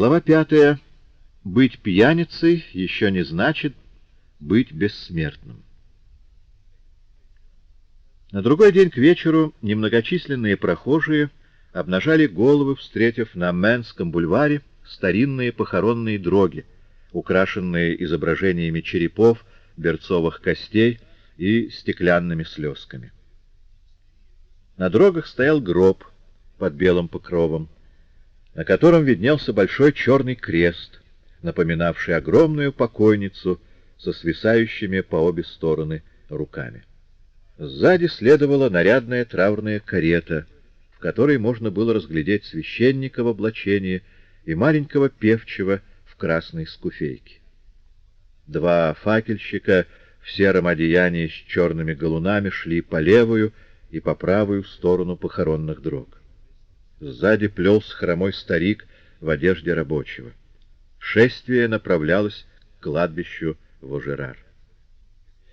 Глава пятая. Быть пьяницей еще не значит быть бессмертным. На другой день к вечеру немногочисленные прохожие обнажали головы, встретив на Менском бульваре старинные похоронные дроги, украшенные изображениями черепов, берцовых костей и стеклянными слезками. На дрогах стоял гроб под белым покровом, на котором виднелся большой черный крест, напоминавший огромную покойницу со свисающими по обе стороны руками. Сзади следовала нарядная траурная карета, в которой можно было разглядеть священника в облачении и маленького певчего в красной скуфейке. Два факельщика в сером одеянии с черными галунами шли по левую и по правую сторону похоронных дрог. Сзади плелся хромой старик в одежде рабочего. Шествие направлялось к кладбищу Вожерар.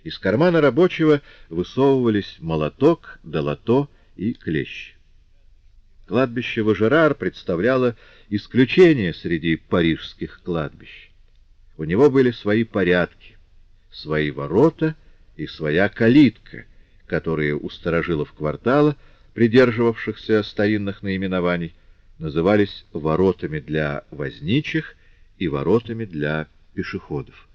Из кармана рабочего высовывались молоток, долото и клещ. Кладбище Важерар представляло исключение среди парижских кладбищ. У него были свои порядки, свои ворота и своя калитка, которые у старожилов квартала, придерживавшихся старинных наименований, назывались воротами для возничих и воротами для пешеходов.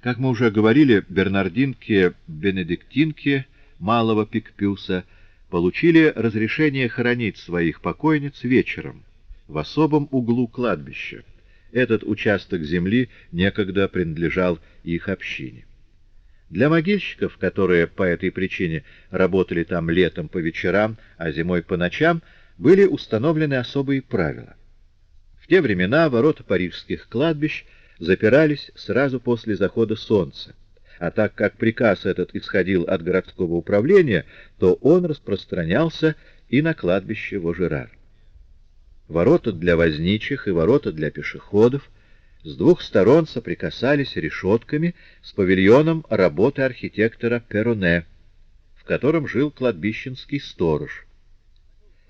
Как мы уже говорили, бернардинки-бенедиктинки малого Пикпюса получили разрешение хоронить своих покойниц вечером в особом углу кладбища. Этот участок земли некогда принадлежал их общине. Для могильщиков, которые по этой причине работали там летом по вечерам, а зимой по ночам, были установлены особые правила. В те времена ворота парижских кладбищ запирались сразу после захода солнца, а так как приказ этот исходил от городского управления, то он распространялся и на кладбище Вожерар. Ворота для возничих и ворота для пешеходов с двух сторон соприкасались решетками с павильоном работы архитектора Пероне, в котором жил кладбищенский сторож.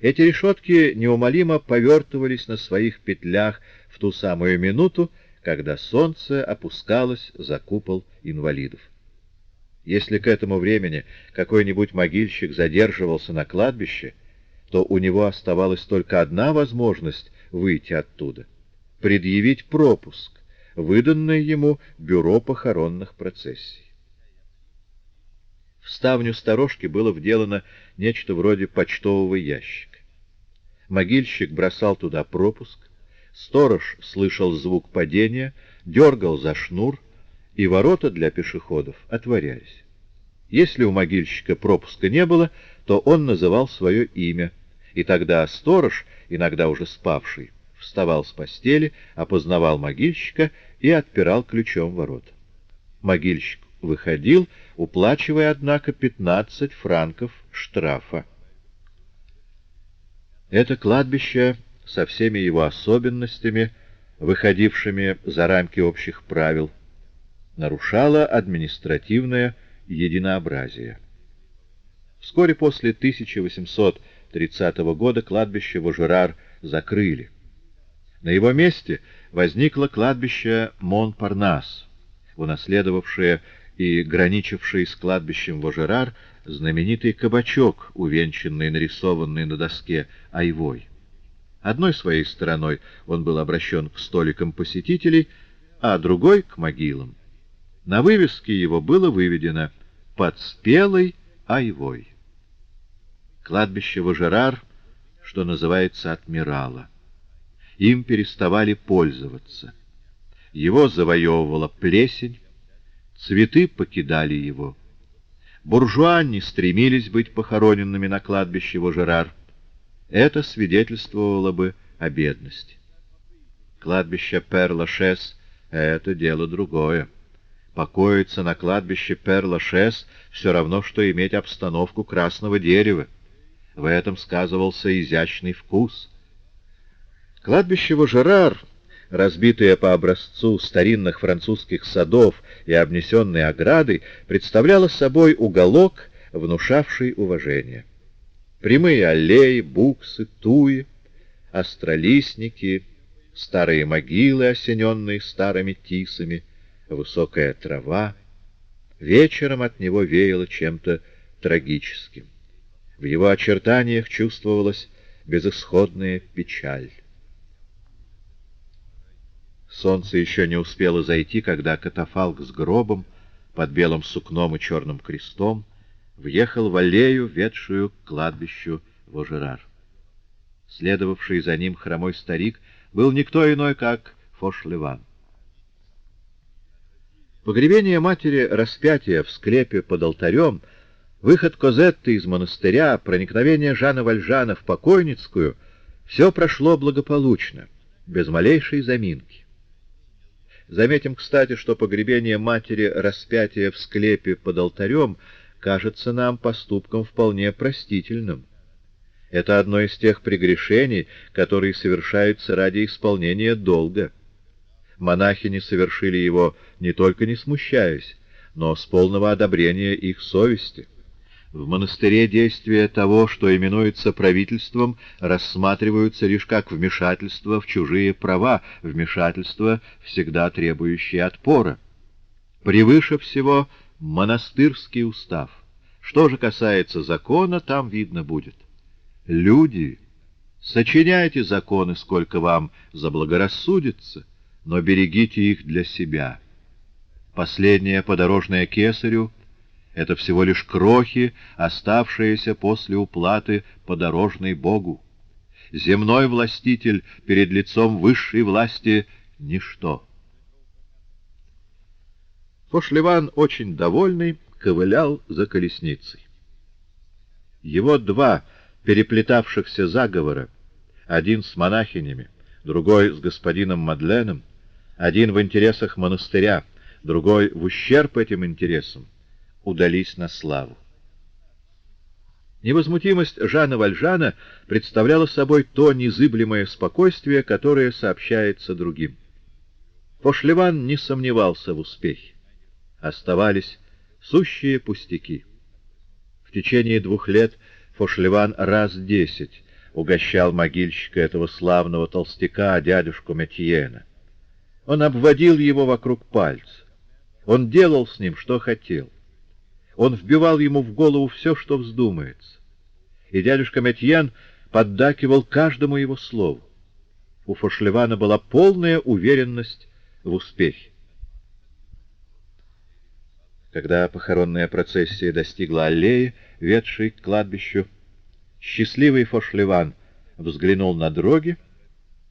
Эти решетки неумолимо повертывались на своих петлях в ту самую минуту, когда солнце опускалось за купол инвалидов. Если к этому времени какой-нибудь могильщик задерживался на кладбище, то у него оставалась только одна возможность выйти оттуда — предъявить пропуск, выданный ему бюро похоронных процессий. В ставню сторожки было вделано нечто вроде почтового ящика. Могильщик бросал туда пропуск, Сторож слышал звук падения, дергал за шнур, и ворота для пешеходов отворялись. Если у могильщика пропуска не было, то он называл свое имя, и тогда сторож, иногда уже спавший, вставал с постели, опознавал могильщика и отпирал ключом ворот. Могильщик выходил, уплачивая, однако, 15 франков штрафа. Это кладбище со всеми его особенностями, выходившими за рамки общих правил, нарушало административное единообразие. Вскоре после 1830 года кладбище Вожерар закрыли. На его месте возникло кладбище Монпарнас, унаследовавшее и граничивший с кладбищем Вожерар знаменитый кабачок, увенчанный нарисованный на доске айвой. Одной своей стороной он был обращен к столикам посетителей, а другой — к могилам. На вывеске его было выведено «Под спелой айвой». Кладбище Важерар, что называется, отмирало. Им переставали пользоваться. Его завоевывала плесень, цветы покидали его. Буржуа не стремились быть похороненными на кладбище Важерар, это свидетельствовало бы о бедности. Кладбище Пер-Лашес — это дело другое. Покоиться на кладбище Пер-Лашес все равно, что иметь обстановку красного дерева. В этом сказывался изящный вкус. Кладбище Важерар, разбитое по образцу старинных французских садов и обнесенное оградой, представляло собой уголок, внушавший уважение. Прямые аллеи, буксы, туи, остролистники, старые могилы, осененные старыми тисами, высокая трава. Вечером от него веяло чем-то трагическим. В его очертаниях чувствовалась безысходная печаль. Солнце еще не успело зайти, когда катафалк с гробом под белым сукном и черным крестом въехал в аллею, ведшую к кладбищу Вожерар. Следовавший за ним хромой старик был никто иной, как Фошлеван. Погребение матери распятия в склепе под алтарем, выход Козетты из монастыря, проникновение Жана Вальжана в покойницкую — все прошло благополучно, без малейшей заминки. Заметим, кстати, что погребение матери распятия в склепе под алтарем кажется нам поступком вполне простительным. Это одно из тех прегрешений, которые совершаются ради исполнения долга. Монахини совершили его не только не смущаясь, но с полного одобрения их совести. В монастыре действия того, что именуется правительством, рассматриваются лишь как вмешательство в чужие права, вмешательство, всегда требующее отпора. Превыше всего монастырский устав. Что же касается закона, там видно будет. Люди, сочиняйте законы, сколько вам заблагорассудится, но берегите их для себя. Последнее подорожное кесарю — это всего лишь крохи, оставшиеся после уплаты подорожной Богу. Земной властитель перед лицом высшей власти — ничто. Пошлеван, очень довольный, ковылял за колесницей. Его два переплетавшихся заговора, один с монахинями, другой с господином Мадленом, один в интересах монастыря, другой в ущерб этим интересам, удались на славу. Невозмутимость Жана Вальжана представляла собой то незыблемое спокойствие, которое сообщается другим. Пошлеван не сомневался в успехе. Оставались сущие пустяки. В течение двух лет Фошлеван раз десять угощал могильщика этого славного толстяка, дядюшку Метьена. Он обводил его вокруг пальца. Он делал с ним, что хотел. Он вбивал ему в голову все, что вздумается. И дядюшка Метьян поддакивал каждому его слову. У Фошлевана была полная уверенность в успехе. Когда похоронная процессия достигла аллеи, ведшей к кладбищу, счастливый Фошлеван взглянул на дроги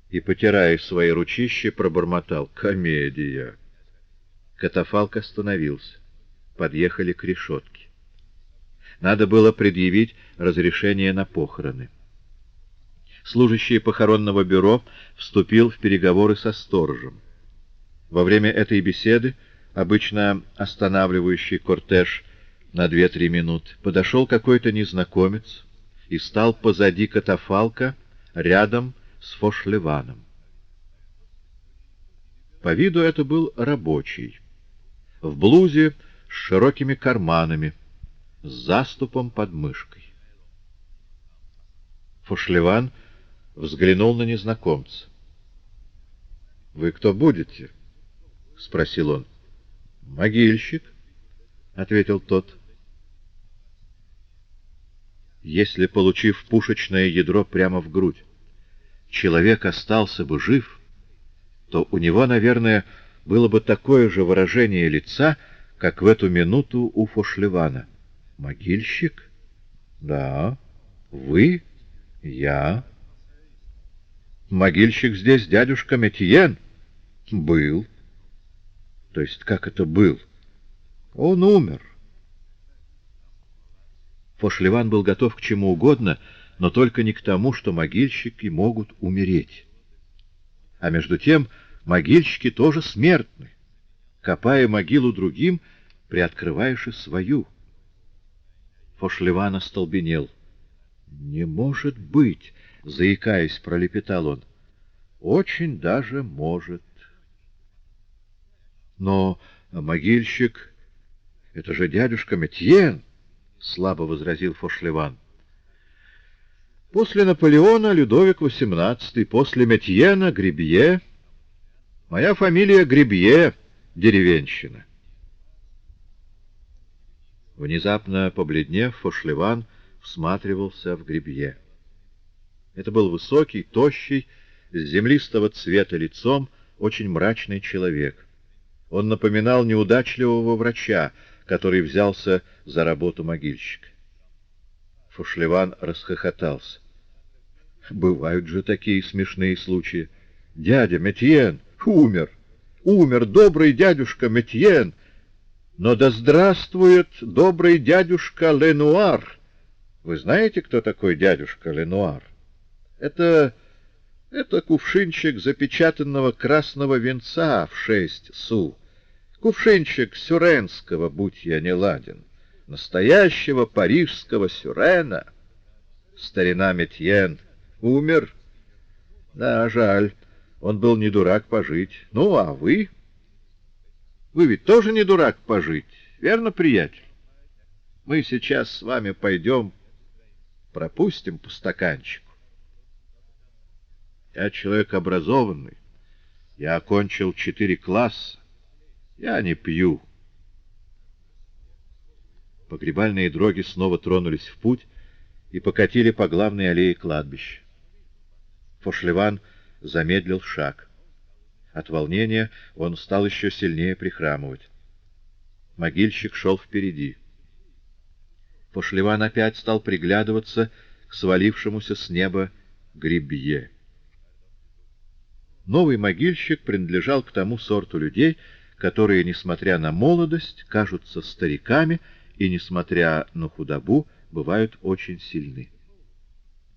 и, потирая свои ручищи, пробормотал «Комедия!». Катафалк остановился подъехали к решетке. Надо было предъявить разрешение на похороны. Служащий похоронного бюро вступил в переговоры со сторожем. Во время этой беседы, обычно останавливающий кортеж на 2-3 минуты, подошел какой-то незнакомец и стал позади катафалка рядом с Фошлеваном. По виду это был рабочий. В блузе с широкими карманами, с заступом под мышкой. Фошлеван взглянул на незнакомца. — Вы кто будете? — спросил он. — Могильщик, — ответил тот. Если, получив пушечное ядро прямо в грудь, человек остался бы жив, то у него, наверное, было бы такое же выражение лица — как в эту минуту у Фошлевана. «Могильщик?» «Да». «Вы?» «Я». «Могильщик здесь дядюшка Метьен?» «Был». «То есть как это был?» «Он умер». Фошлеван был готов к чему угодно, но только не к тому, что могильщики могут умереть. А между тем могильщики тоже смертны. Копая могилу другим, приоткрываешь и свою. Фошлеван остолбенел. «Не может быть!» — заикаясь, пролепетал он. «Очень даже может». «Но могильщик — это же дядюшка Метьен!» — слабо возразил Фошлеван. После Наполеона Людовик XVIII, после Метьена Грибье. Моя фамилия Грибье, деревенщина. Внезапно побледнев, Фошлеван всматривался в Грибье. Это был высокий, тощий, с землистого цвета лицом, очень мрачный человек. Он напоминал неудачливого врача, который взялся за работу могильщика. Фушлеван расхохотался. Бывают же такие смешные случаи. Дядя Метьен умер. Умер добрый дядюшка Метьен. Но да здравствует добрый дядюшка Ленуар. Вы знаете, кто такой дядюшка Ленуар? Это... это кувшинчик запечатанного красного венца в шесть су. Кувшинчик сюренского, будь я не ладен. Настоящего парижского сюрена. Старина Метьен — Умер? Да, жаль. Он был не дурак пожить. Ну, а вы? Вы ведь тоже не дурак пожить, верно, приятель? Мы сейчас с вами пойдем, пропустим по стаканчику. Я человек образованный. Я окончил четыре класса. Я не пью. Погребальные дроги снова тронулись в путь и покатили по главной аллее кладбища. Фошлеван замедлил шаг. От волнения он стал еще сильнее прихрамывать. Могильщик шел впереди. Фошлеван опять стал приглядываться к свалившемуся с неба грибье. Новый могильщик принадлежал к тому сорту людей, которые, несмотря на молодость, кажутся стариками и, несмотря на худобу, бывают очень сильны.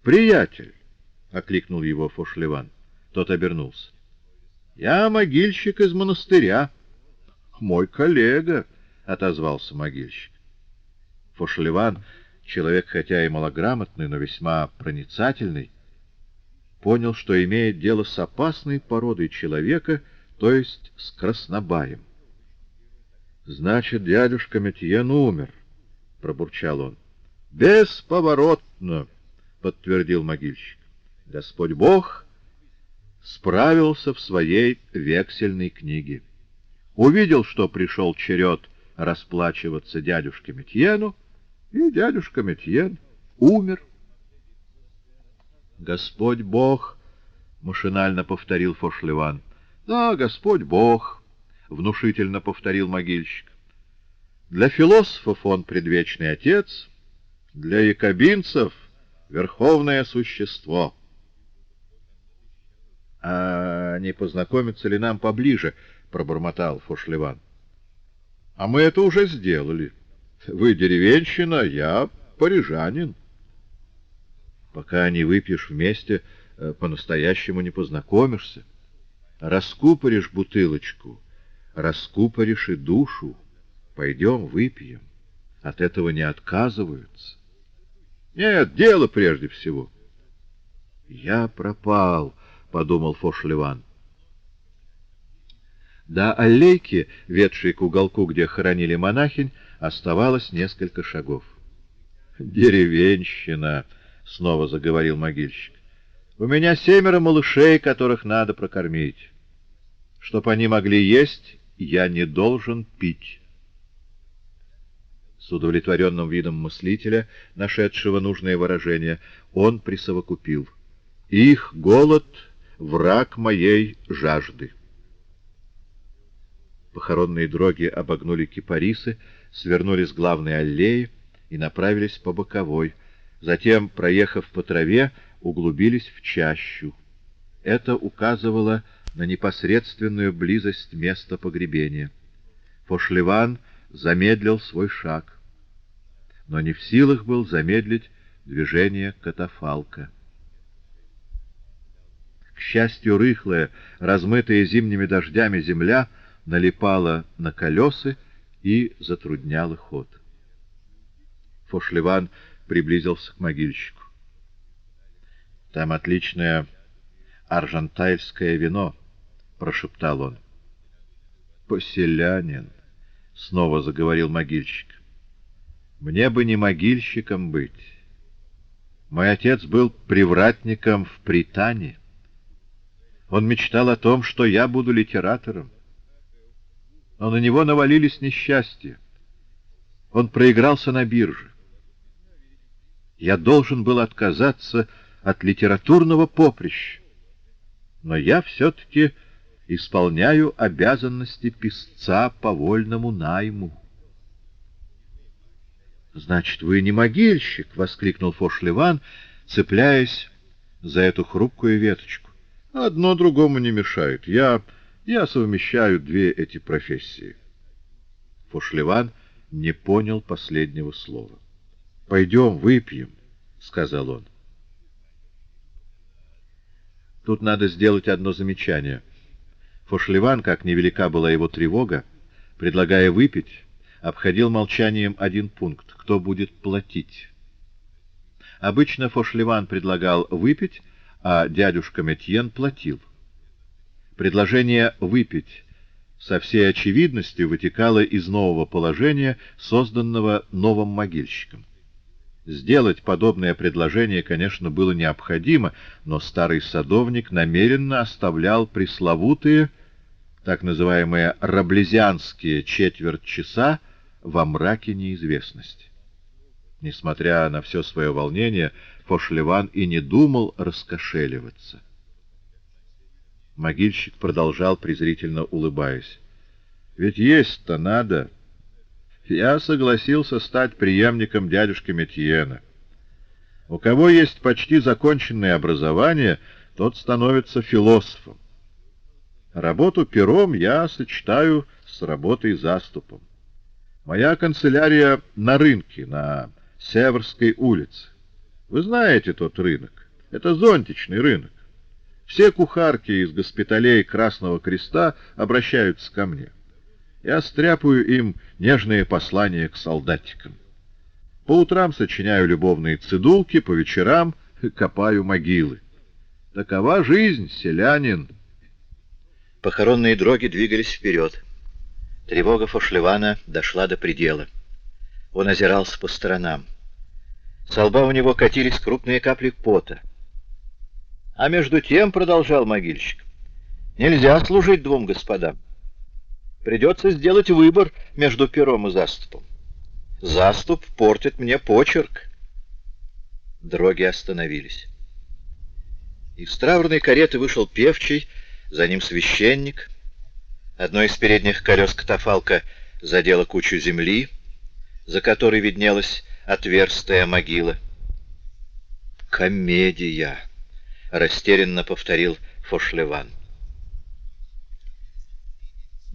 «Приятель!» — окликнул его Фошлеван. Тот обернулся. — Я могильщик из монастыря. — Мой коллега, — отозвался могильщик. Фошлеван, человек хотя и малограмотный, но весьма проницательный, понял, что имеет дело с опасной породой человека, то есть с краснобаем. — Значит, дядюшка Метьен умер, — пробурчал он. — Бесповоротно, — подтвердил могильщик. Господь Бог справился в своей вексельной книге. Увидел, что пришел черед расплачиваться дядюшке Метьену, и дядюшка Метьен умер. «Господь Бог!» — машинально повторил Фошлеван. «Да, Господь Бог!» — внушительно повторил могильщик. «Для философов он предвечный отец, для якобинцев — верховное существо». — А не познакомиться ли нам поближе? — пробормотал Фошлеван. — А мы это уже сделали. Вы деревенщина, я парижанин. Пока не выпьешь вместе, э, по-настоящему не познакомишься. Раскупоришь бутылочку, раскупоришь и душу. Пойдем выпьем. От этого не отказываются. Нет, дело прежде всего. Я пропал, —— подумал Фошлеван. До аллейки, ведшей к уголку, где хоронили монахинь, оставалось несколько шагов. «Деревенщина!» — снова заговорил могильщик. «У меня семеро малышей, которых надо прокормить. Чтоб они могли есть, я не должен пить». С удовлетворенным видом мыслителя, нашедшего нужное выражение, он присовокупил. «Их голод враг моей жажды. Похоронные дроги обогнули кипарисы, свернули с главной аллеи и направились по боковой. Затем, проехав по траве, углубились в чащу. Это указывало на непосредственную близость места погребения. Фошлеван замедлил свой шаг, но не в силах был замедлить движение катафалка. К счастью, рыхлая, размытая зимними дождями земля налипала на колеса и затрудняла ход. Фошлеван приблизился к могильщику. — Там отличное аржантайское вино, — прошептал он. — Поселянин, — снова заговорил могильщик. — Мне бы не могильщиком быть. Мой отец был привратником в Притане. Он мечтал о том, что я буду литератором. Но на него навалились несчастья. Он проигрался на бирже. Я должен был отказаться от литературного поприща. Но я все-таки исполняю обязанности писца по вольному найму. «Значит, вы не могильщик!» — воскликнул Фошлеван, цепляясь за эту хрупкую веточку. «Одно другому не мешает. Я, я совмещаю две эти профессии». Фошлеван не понял последнего слова. «Пойдем, выпьем», — сказал он. Тут надо сделать одно замечание. Фошлеван, как невелика была его тревога, предлагая выпить, обходил молчанием один пункт — кто будет платить. Обычно Фошлеван предлагал выпить, а дядюшка Метьен платил. Предложение «выпить» со всей очевидностью вытекало из нового положения, созданного новым могильщиком. Сделать подобное предложение, конечно, было необходимо, но старый садовник намеренно оставлял пресловутые, так называемые раблезианские четверть часа во мраке неизвестности. Несмотря на все свое волнение, Фошлеван и не думал раскошеливаться. Могильщик продолжал, презрительно улыбаясь. «Ведь есть-то надо. Я согласился стать преемником дядюшки Метьена. У кого есть почти законченное образование, тот становится философом. Работу пером я сочетаю с работой заступом. Моя канцелярия на рынке, на Северской улице. Вы знаете тот рынок. Это зонтичный рынок. Все кухарки из госпиталей Красного Креста обращаются ко мне. Я стряпаю им нежные послания к солдатикам. По утрам сочиняю любовные цидулки, по вечерам копаю могилы. Такова жизнь, селянин. Похоронные дроги двигались вперед. Тревога Фошлевана дошла до предела. Он озирался по сторонам. С лба у него катились крупные капли пота. А между тем, — продолжал могильщик, — нельзя служить двум господам. Придется сделать выбор между пером и заступом. Заступ портит мне почерк. Дроги остановились. Из траурной кареты вышел певчий, за ним священник. Одно из передних колес катафалка задело кучу земли, за которой виднелась отверстая могила. «Комедия!» — растерянно повторил Фошлеван.